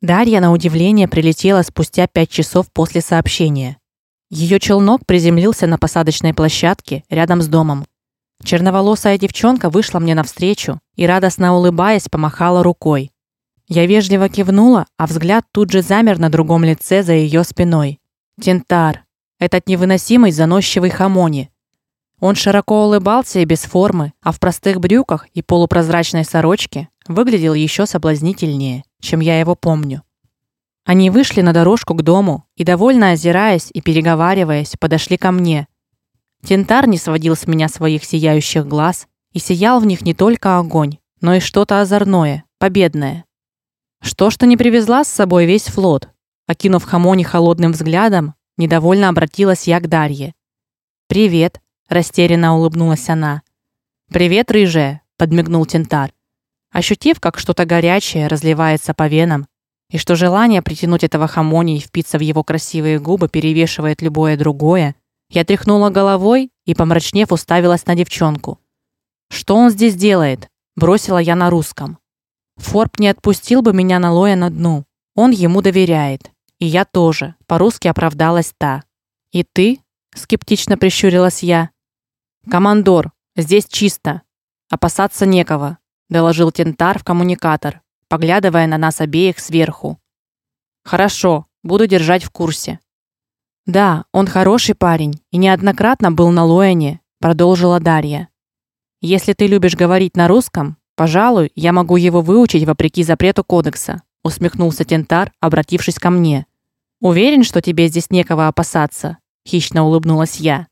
Дарья на удивление прилетела спустя пять часов после сообщения. Ее челнок приземлился на посадочной площадке рядом с домом. Черноволосая девчонка вышла мне навстречу и радостно улыбаясь помахала рукой. Я вежливо кивнула, а взгляд тут же замер на другом лице за ее спиной. Тентар, этот невыносимый заносчивый хамони. Он широко улыбался и без формы, а в простых брюках и полупрозрачной сорочке выглядел еще соблазнительнее, чем я его помню. Они вышли на дорожку к дому и довольно озираясь и переговариваясь, подошли ко мне. Тентар не сводил с меня своих сияющих глаз, и сиял в них не только огонь, но и что-то озорное, победное. Что ж ты не привезла с собой весь флот? Окинув Хамони холодным взглядом, недовольно обратилась я к Дарье. Привет, растерянно улыбнулась она. Привет, рыжая, подмигнул Тентар. Ощутив, как что-то горячее разливается по венам, и что желание притянуть этого Хамони и впиться в его красивые губы перевешивает любое другое, я тряхнула головой и помрачнев уставилась на девчонку. Что он здесь делает? бросила я на русском. Форб не отпустил бы меня на Лоя на дну. Он ему доверяет, и я тоже. По-русски оправдалась та. И ты? скептично прищурилась я. Командор, здесь чисто. Опасаться некого, доложил Тентар в коммуникатор, поглядывая на нас обеих сверху. Хорошо, буду держать в курсе. Да, он хороший парень и неоднократно был на Лоэне, продолжила Дарья. Если ты любишь говорить на русском, пожалуй, я могу его выучить вопреки запрету кодекса, усмехнулся Тентар, обратившись ко мне. Уверен, что тебе здесь некого опасаться, хищно улыбнулась я.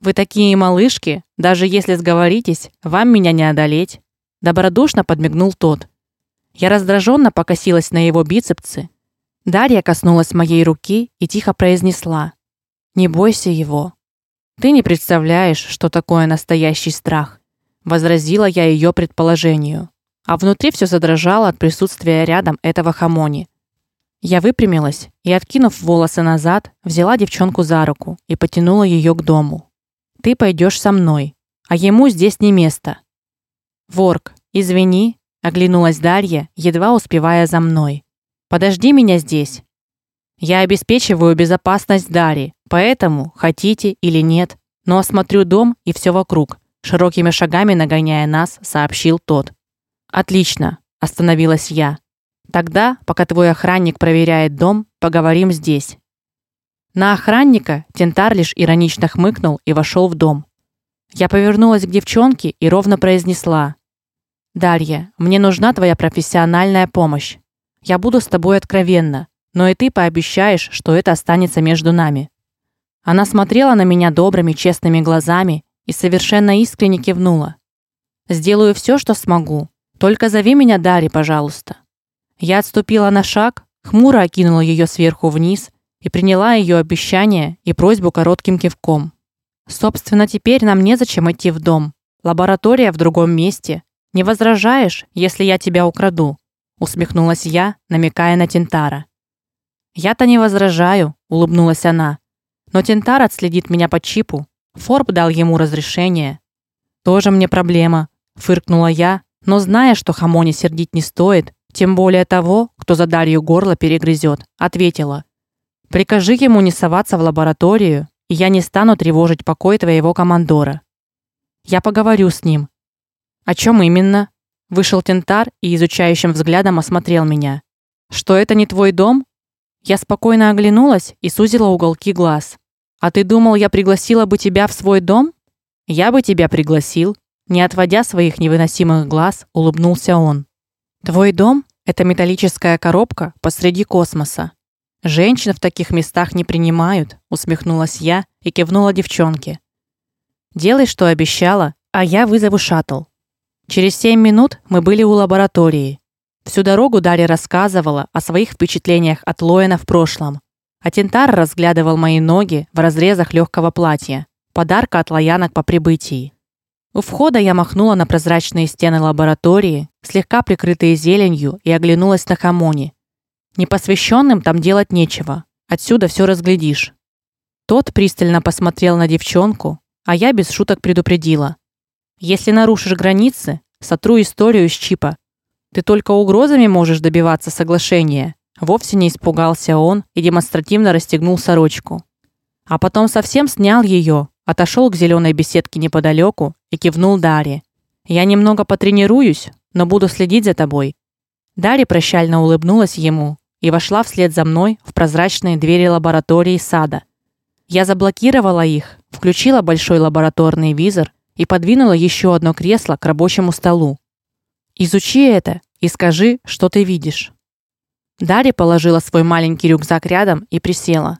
Вы такие малышки, даже если сговоритесь, вам меня не одолеть, добродушно подмигнул тот. Я раздраженно покосилась на его бицепсы, Дарья коснулась моей руки и тихо произнесла: "Не бойся его. Ты не представляешь, что такое настоящий страх", возразила я ее предположению, а внутри все задрожало от присутствия рядом этого хамони. Я выпрямилась и, откинув волосы назад, взяла девчонку за руку и потянула ее к дому. Ты пойдешь со мной, а ему здесь не место. Ворк, извини, оглянулась Дарья, едва успевая за мной. Подожди меня здесь. Я обеспечиваю безопасность Дари, поэтому хотите или нет, но осмотрю дом и все вокруг. Широкими шагами нагоняя нас, сообщил тот. Отлично, остановилась я. Тогда, пока твой охранник проверяет дом, поговорим здесь. На охранника Тентар лишь иронично хмыкнул и вошел в дом. Я повернулась к девчонке и ровно произнесла: "Дарья, мне нужна твоя профессиональная помощь. Я буду с тобой откровенна, но и ты пообещаешь, что это останется между нами. Она смотрела на меня добрыми, честными глазами и совершенно искренне кивнула. Сделаю все, что смогу. Только зови меня Дари, пожалуйста. Я отступила на шаг, хмуро окинула ее сверху вниз и приняла ее обещание и просьбу коротким кивком. Собственно, теперь нам незачем идти в дом. Лаборатория в другом месте. Не возражаешь, если я тебя украду? усмехнулась я, намекая на Тентара. Я-то не возражаю, улыбнулась она. Но Тентар отследит меня по чипу. Форб дал ему разрешение. Тоже мне проблема, фыркнула я, но зная, что Хамоне сердить не стоит, тем более того, кто за Дарью горло перегрызет, ответила: Прикажи ему не соваться в лабораторию, и я не стану тревожить покой твоего командора. Я поговорю с ним. О чем именно? Вышел Тентар и изучающим взглядом осмотрел меня. Что это не твой дом? Я спокойно оглянулась и сузила уголки глаз. А ты думал, я пригласила бы тебя в свой дом? Я бы тебя пригласил, не отводя своих невыносимых глаз, улыбнулся он. Твой дом это металлическая коробка посреди космоса. Женщин в таких местах не принимают, усмехнулась я и кивнула девчонке. Делай, что обещала, а я вызову шаттл. Через семь минут мы были у лаборатории. Всю дорогу Дарья рассказывала о своих впечатлениях от Лоэна в прошлом. А Тентар разглядывал мои ноги в разрезах легкого платья, подарка от лоянок по прибытии. У входа я махнула на прозрачные стены лаборатории, слегка прикрытые зеленью, и оглянулась на Хамони. Непосвященным там делать нечего. Отсюда все разглядишь. Тот пристально посмотрел на девчонку, а я без шуток предупредила: если нарушишь границы, сотру историю с чипа. Ты только угрозами можешь добиваться соглашения, Вовсе не испугался он и демонстративно расстегнул сорочку. А потом совсем снял ее, отошел к зеленой беседке неподалеку и кивнул Даре. Я немного потренируюсь, но буду следить за тобой. Дарья прощально улыбнулась ему и вошла вслед за мной в прозрачные двери лаборатории сада. Я заблокировала их, включила большой лабораторный визор и подвинула еще одно кресло к рабочему столу. Изучи это и скажи, что ты видишь. Дарья положила свой маленький рюкзак рядом и присела.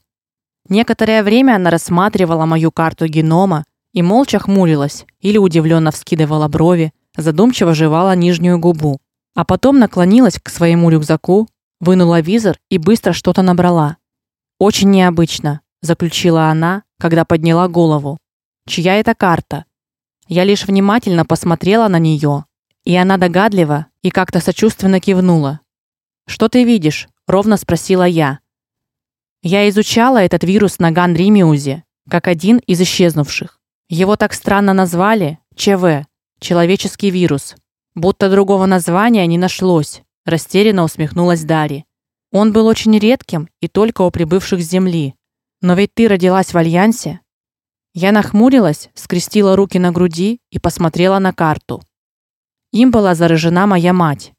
Некоторое время она рассматривала мою карту генома и молча хмурилась или удивленно вскидывала брови, задумчиво жевала нижнюю губу, а потом наклонилась к своему рюкзаку, вынула визор и быстро что-то набрала. Очень необычно, заключила она, когда подняла голову. Чья это карта? Я лишь внимательно посмотрела на нее, и она догадливо и как-то сочувственно кивнула. Что ты видишь? ровно спросила я. Я изучала этот вирус на Гандримиузе, как один из исчезнувших. Его так странно назвали ЧВ человеческий вирус. Будто другого названия не нашлось, растерянно усмехнулась Дари. Он был очень редким и только у прибывших с земли. Но ведь ты родилась в альянсе. Я нахмурилась, скрестила руки на груди и посмотрела на карту. Им была заражена моя мать.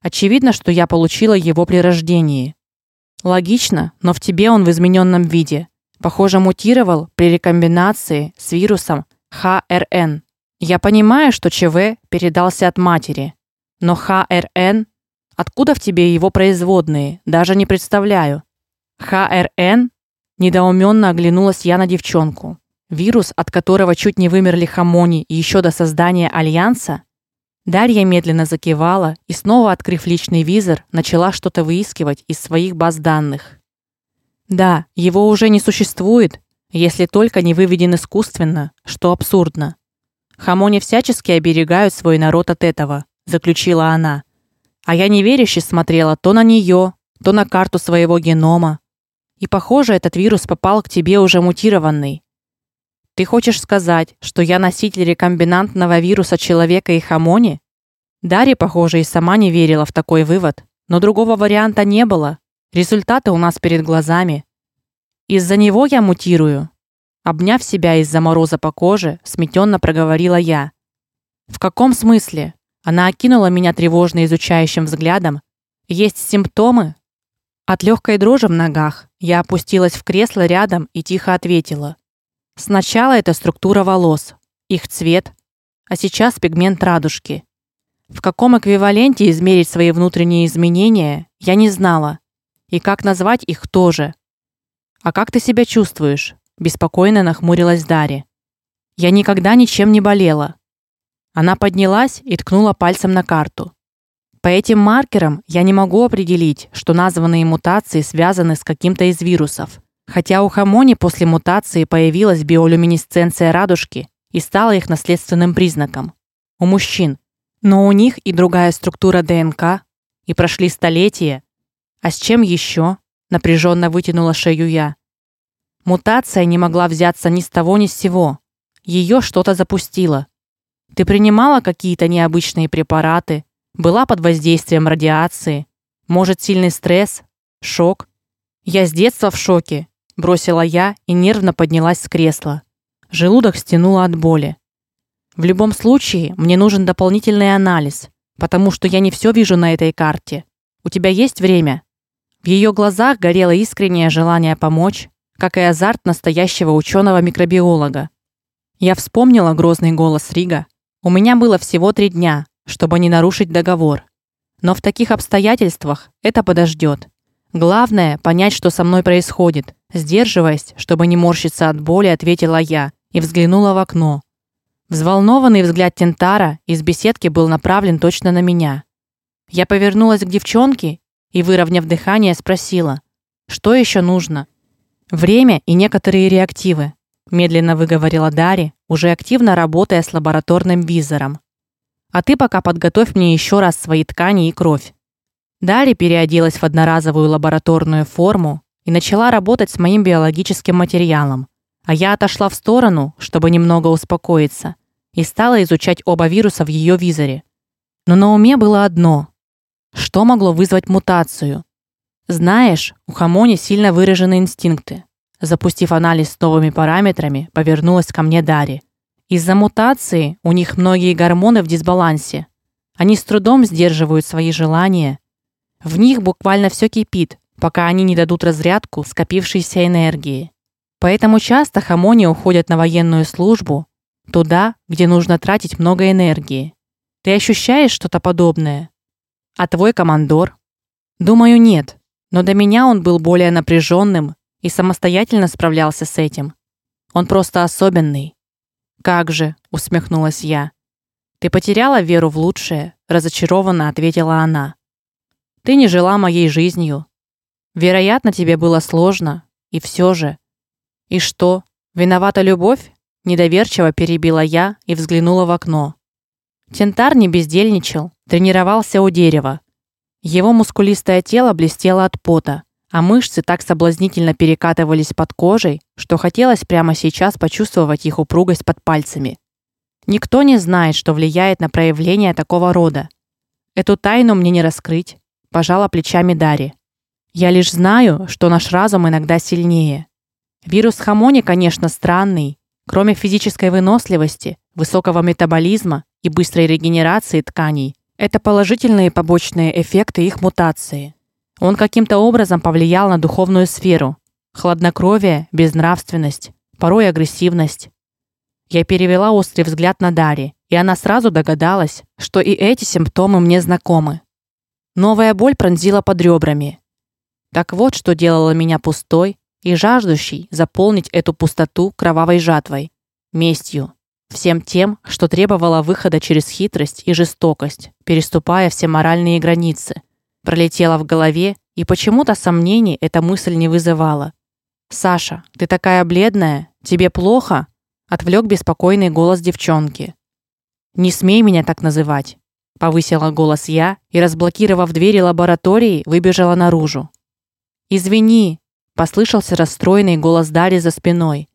Очевидно, что я получила его при рождении. Логично, но в тебе он в измененном виде. Похоже, мутировал при рекомбинации с вирусом ХРН. Я понимаю, что ЧВ передался от матери, но ХРН откуда в тебе его производные, даже не представляю. ХРН недоуменно оглянулась я на девчонку. Вирус, от которого чуть не вымерли хамони еще до создания альянса, Дарья медленно закивала и снова, открыв личный визор, начала что-то выискивать из своих баз данных. Да, его уже не существует, если только не выведен искусственно, что абсурдно. Хамони всячески оберегают свой народ от этого, заключила она. А я неверяще смотрела то на нее, то на карту своего генома. И похоже, этот вирус попал к тебе уже мутированный. Ты хочешь сказать, что я носитель рекомбинантного вируса человека и хамони? Дарья, похоже, и сама не верила в такой вывод, но другого варианта не было. Результаты у нас перед глазами. Из-за него я мутирую. Обняв себя из-за мороза по коже, сметенно проговорила я. В каком смысле? Она окинула меня тревожно изучающим взглядом. Есть симптомы? От легкой дрожи в ногах я опустилась в кресло рядом и тихо ответила: Сначала это структура волос, их цвет, а сейчас пигмент радужки. В каком эквиваленте измерить свои внутренние изменения, я не знала, и как назвать их тоже. А как ты себя чувствуешь? беспокойно нахмурилась Дарья. Я никогда ничем не болела. Она поднялась и ткнула пальцем на карту. По этим маркерам я не могу определить, что названные мутации связаны с каким-то из вирусов. Хотя у хамони после мутации появилась биолюминесценция радужки и стала их наследственным признаком у мужчин. Но у них и другая структура ДНК, и прошли столетия. А с чем еще? напряженно вытянула шею я. Мутация не могла взяться ни с того ни с сего. Ее что-то запустило. Ты принимала какие-то необычные препараты, была под воздействием радиации, может, сильный стресс, шок? Я с детства в шоке, бросила я и нервно поднялась с кресла. Желудок стянуло от боли. В любом случае, мне нужен дополнительный анализ, потому что я не все вижу на этой карте. У тебя есть время? В ее глазах горело искреннее желание помочь, как и азарт настоящего ученого-микробиолога. Я вспомнила грозный голос Рига. У меня было всего три дня, чтобы не нарушить договор. Но в таких обстоятельствах это подождет. Главное понять, что со мной происходит. Сдерживаясь, чтобы не морщиться от боли, ответила я и взглянула в окно. Взволнованный взгляд Тентара из беседки был направлен точно на меня. Я повернулась к девчонке и, выровняв дыхание, спросила: "Что еще нужно?" "Время и некоторые реактивы", медленно выговорила Дари, уже активно работая с лабораторным визором. "А ты пока подготовь мне еще раз свои ткани и кровь. Дарья переоделась в одноразовую лабораторную форму и начала работать с моим биологическим материалом. А я отошла в сторону, чтобы немного успокоиться, и стала изучать оба вируса в ее визоре. Но на уме было одно: что могло вызвать мутацию? Знаешь, у Хамони сильно выражены инстинкты. Запустив анализ с новыми параметрами, повернулась ко мне Дари. Из-за мутации у них многие гормоны в дисбалансе. Они с трудом сдерживают свои желания. В них буквально все кипит, пока они не дадут разрядку скопившейся энергии. Поэтому часто хамони уходят на военную службу, туда, где нужно тратить много энергии. Ты ощущаешь что-то подобное? А твой командор? Думаю, нет. Но до меня он был более напряженным и самостоятельно справлялся с этим. Он просто особенный. Как же, усмехнулась я. Ты потеряла веру в лучшее, разочарованно ответила она. Ты не жила моей жизнью. Вероятно, тебе было сложно, и все же. И что? Виновата любовь? недоверчиво перебила я и взглянула в окно. Тентар не бездельничал, тренировался у дерева. Его мускулистое тело блестело от пота, а мышцы так соблазнительно перекатывались под кожей, что хотелось прямо сейчас почувствовать их упругость под пальцами. Никто не знает, что влияет на проявление такого рода. Эту тайну мне не раскрыть, пожала плечами Дари. Я лишь знаю, что наш разум иногда сильнее. Вирус Хамони, конечно, странный. Кроме физической выносливости, высокого метаболизма и быстрой регенерации тканей, это положительные побочные эффекты их мутации. Он каким-то образом повлиял на духовную сферу. Хладнокровие, безнравственность, порой агрессивность. Я перевела острый взгляд на Дари, и она сразу догадалась, что и эти симптомы мне знакомы. Новая боль пронзила под ребрами. Так вот, что делало меня пустой и жаждущей заполнить эту пустоту кровавой жатвой, местью, всем тем, что требовало выхода через хитрость и жестокость, переступая все моральные границы пролетела в голове, и почему-то сомнений эта мысль не вызывала. Саша, ты такая бледная, тебе плохо? отвлек беспокойный голос девчонки. Не смей меня так называть, повысила голос я и разблокировав двери лаборатории, выбежала наружу. Извини, послышался расстроенный голос Дари за спиной.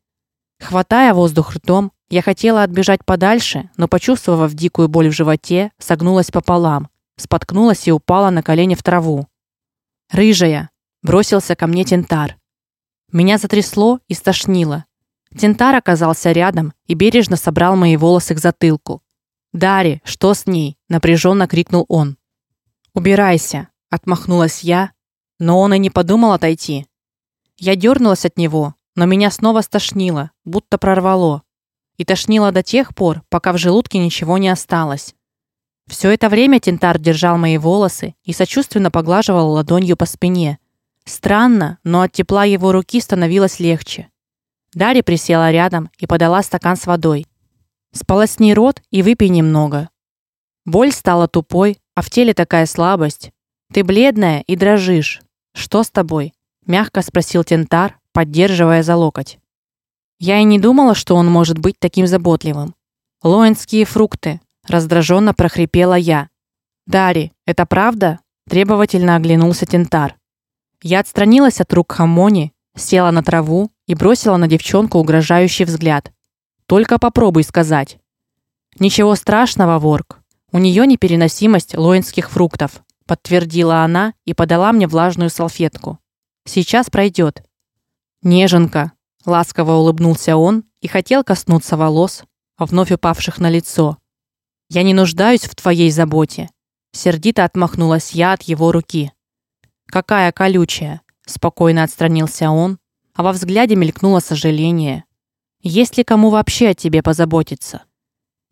Хватая воздух ртом, я хотела отбежать подальше, но почувствовав дикую боль в животе, согнулась пополам споткнулась и упала на колени в траву. Рыжая, бросился ко мне Тентар. Меня затрясло и стошнило. Тентар оказался рядом и бережно собрал мои волосы к затылку. "Дари, что с ней?" напряженно крикнул он. "Убирайся", отмахнулась я, но он и не подумал отойти. Я дернулась от него, но меня снова стошнило, будто прорвало. И тошнило до тех пор, пока в желудке ничего не осталось. Все это время Тентар держал мои волосы и сочувственно поглаживал ладонью по спине. Странно, но от тепла его руки становилось легче. Дарья присела рядом и подала стакан с водой. Сполосни рот и выпей немного. Боль стала тупой, а в теле такая слабость. Ты бледная и дрожишь. Что с тобой? мягко спросил Тентар, поддерживая за локоть. Я и не думала, что он может быть таким заботливым. Лоинские фрукты, раздраженно прохрипела я. "Дари, это правда?" требовательно оглянулся Тентар. Я отстранилась от рук Хамони, села на траву и бросила на девчонку угрожающий взгляд. Только попробуй сказать. Ничего страшного, Ворк. У нее непереносимость лоинских фруктов, подтвердила она и подала мне влажную салфетку. Сейчас пройдет. Неженка, ласково улыбнулся он и хотел коснуться волос, вновь упавших на лицо. Я не нуждаюсь в твоей заботе, сердито отмахнулась я от его руки. Какая колючая, спокойно отстранился он, а во взгляде мелькнуло сожаление. Есть ли кому вообще о тебе позаботиться?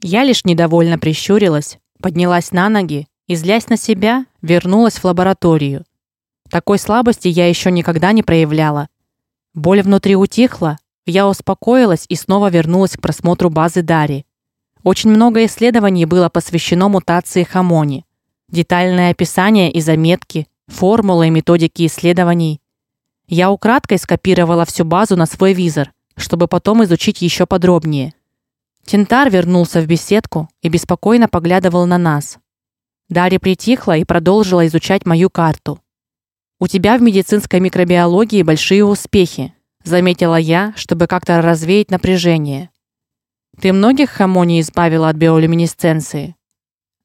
Я лишь недовольно прищурилась, поднялась на ноги и злясь на себя, вернулась в лабораторию. Такой слабости я еще никогда не проявляла. Боль внутри утихла, я успокоилась и снова вернулась к просмотру базы Дари. Очень много исследований было посвящено мутации хамони. Детальное описание и заметки, формулы и методики исследований. Я украдкой скопировала всю базу на свой визор, чтобы потом изучить еще подробнее. Тентар вернулся в беседку и беспокойно поглядывал на нас. Дарья притихла и продолжила изучать мою карту. У тебя в медицинской микробиологии большие успехи, заметила я, чтобы как-то развеять напряжение. Ты многих хамоний избавила от биолюминесценции?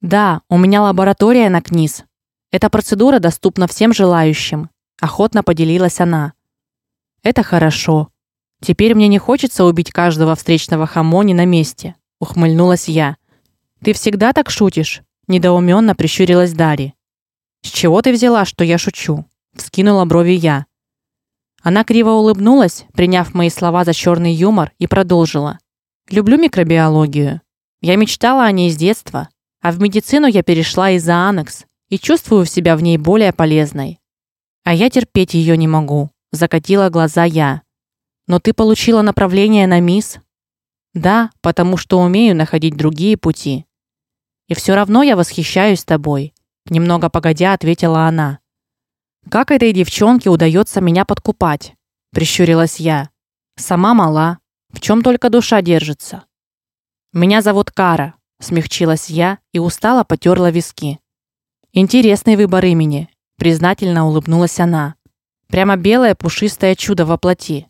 Да, у меня лаборатория на КНИС. Эта процедура доступна всем желающим. охотно поделилась она. Это хорошо. Теперь мне не хочется убить каждого встречного хамони на месте, ухмыльнулась я. Ты всегда так шутишь? Недоуменно прищурилась Дари. С чего ты взяла, что я шучу? вскинула брови я. Она криво улыбнулась, приняв мои слова за черный юмор, и продолжила: "Люблю микробиологию. Я мечтала о ней с детства, а в медицину я перешла из-за анекс и чувствую себя в ней более полезной. А я терпеть ее не могу", закатила глаза я. "Но ты получила направление на мисс?" "Да, потому что умею находить другие пути. И все равно я восхищаюсь тобой", немного погодя ответила она. Как этой девчонке удается меня подкупать? прищурилась я. Сама мала, в чем только душа держится. Меня зовут Кара, смягчилась я и устало потёрла виски. Интересный выбор имени, признательно улыбнулась она. Прямо белое пушистое чудо во плоти.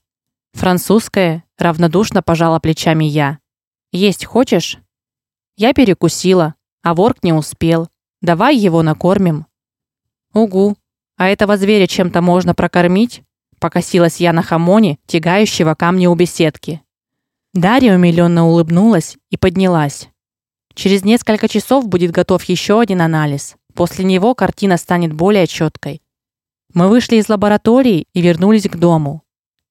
Французское, равнодушно пожала плечами я. Есть хочешь? Я перекусила, а ворк не успел. Давай его накормим. Угу, а этого зверя чем-то можно прокормить? Покосилась я на хамоне, тягающего камни у беседки. Дарья умилённо улыбнулась и поднялась. Через несколько часов будет готов еще один анализ. После него картина станет более четкой. Мы вышли из лаборатории и вернулись к дому.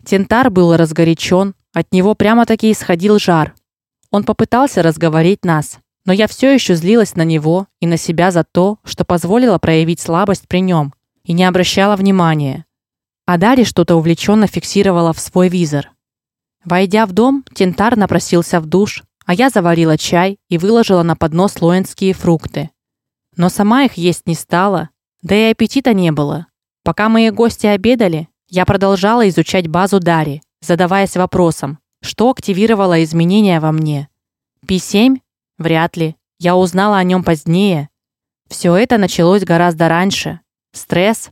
Тентар был разгорячен, от него прямо-таки исходил жар. Он попытался разговорить нас, но я все еще злилась на него и на себя за то, что позволила проявить слабость при нем и не обращала внимания. А Дарья что-то увлеченно фиксировала в свой визор. Войдя в дом, Тентар напросился в душ, а я заварила чай и выложила на поднос лоэнские фрукты. Но сама их есть не стала, да и аппетита не было. Пока мои гости обедали, я продолжала изучать базу Дари, задаваясь вопросом: что активировало изменения во мне? P7? Вряд ли. Я узнала о нем позднее. Все это началось гораздо раньше, Стресс.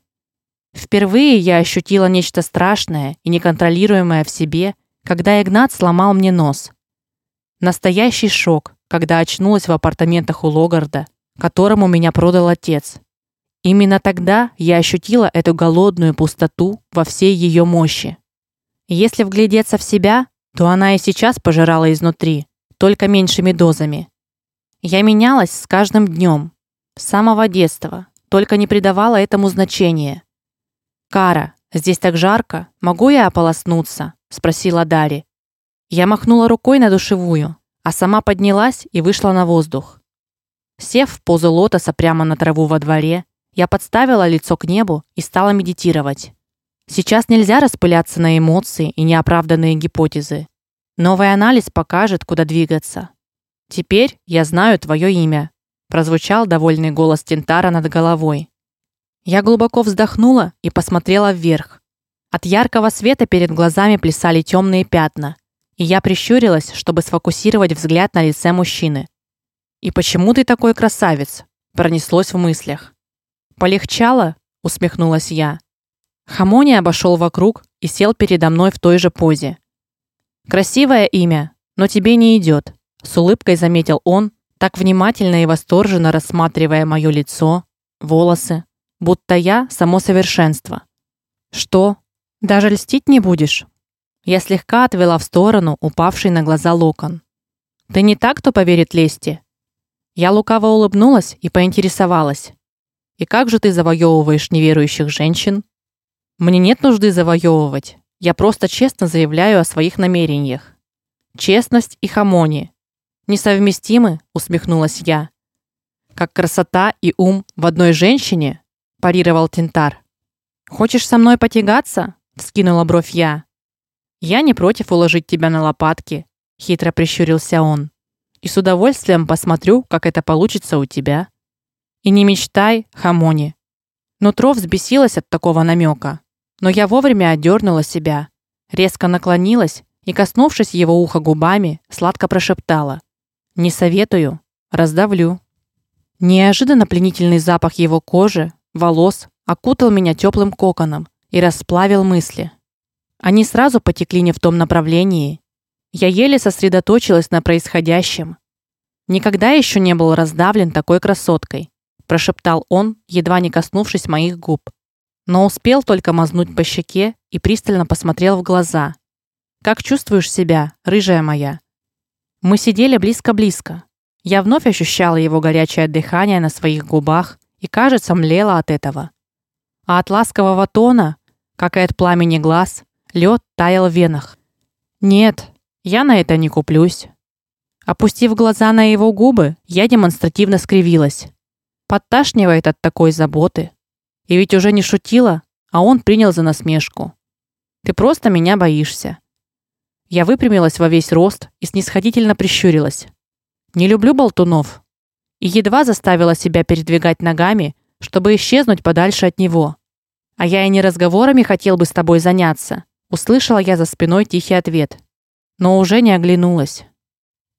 Впервые я ощутила нечто страшное и неконтролируемое в себе, когда Игнат сломал мне нос. Настоящий шок, когда очнулась в апартаментах у Логарда, которому меня продал отец. Именно тогда я ощутила эту голодную пустоту во всей ее мощи. Если вглядеться в себя, то она и сейчас пожирала изнутри, только меньшими дозами. Я менялась с каждым днем, с самого детства, только не придавала этому значения. Кара, здесь так жарко, могу я ополоснуться, спросила Дари. Я махнула рукой на душевую, а сама поднялась и вышла на воздух. Сев в позу лотоса прямо на траву во дворе, я подставила лицо к небу и стала медитировать. Сейчас нельзя распыляться на эмоции и неоправданные гипотезы. Новый анализ покажет, куда двигаться. Теперь я знаю твое имя, прозвучал довольный голос Тентара над головой. Я глубоко вздохнула и посмотрела вверх. От яркого света перед глазами плясали темные пятна, и я прищурилась, чтобы сфокусировать взгляд на лице мужчины. И почему ты такой красавец? пронеслось в мыслях. Полегчало, усмехнулась я. Хамони обошел вокруг и сел передо мной в той же позе. Красивое имя, но тебе не идет, с улыбкой заметил он, так внимательно и восторженно рассматривая моё лицо, волосы, будто я само совершенство. Что? Даже льстить не будешь? Я слегка отвела в сторону упавший на глаза локон. Ты не так, кто поверит лести. Я лукаво улыбнулась и поинтересовалась: "И как же ты завоевываешь неверующих женщин?" Мне нет нужды завоевывать. Я просто честно заявляю о своих намерениях. Честность и хамония Несовместимы, усмехнулась я. Как красота и ум в одной женщине, парировал Тентар. Хочешь со мной потягаться? вскинула бровь я. Я не против уложить тебя на лопатки, хитро прищурился он. И с удовольствием посмотрю, как это получится у тебя. И не мечтай, Хамони. Нутро взбесилось от такого намека, но я вовремя одернула себя, резко наклонилась и, коснувшись его уха губами, сладко прошептала: не советую, раздавлю. Неожиданно пленительный запах его кожи, волос окутал меня теплым коконом и расплавил мысли. Они сразу потекли не в том направлении. Я еле сосредоточилась на происходящем. Никогда еще не был раздавлен такой красоткой, прошептал он, едва не коснувшись моих губ. но успел только мазнуть по щеке и пристально посмотрел в глаза. Как чувствуешь себя, рыжая моя? Мы сидели близко-близко. Я вновь ощущала его горячее дыхание на своих губах и, кажется, млела от этого. А от ласкового тона, как и от пламени глаз, лед таял в венах. Нет, я на это не куплюсь. Опустив глаза на его губы, я демонстративно скривилась. Подташнивает от такой заботы. И ведь уже не шутила, а он принял за насмешку. Ты просто меня боишься. Я выпрямилась во весь рост и снисходительно прищурилась. Не люблю болтунов. И едва заставила себя передвигать ногами, чтобы исчезнуть подальше от него. А я и не разговорами хотел бы с тобой заняться, услышала я за спиной тихий ответ. Но уже не оглянулась.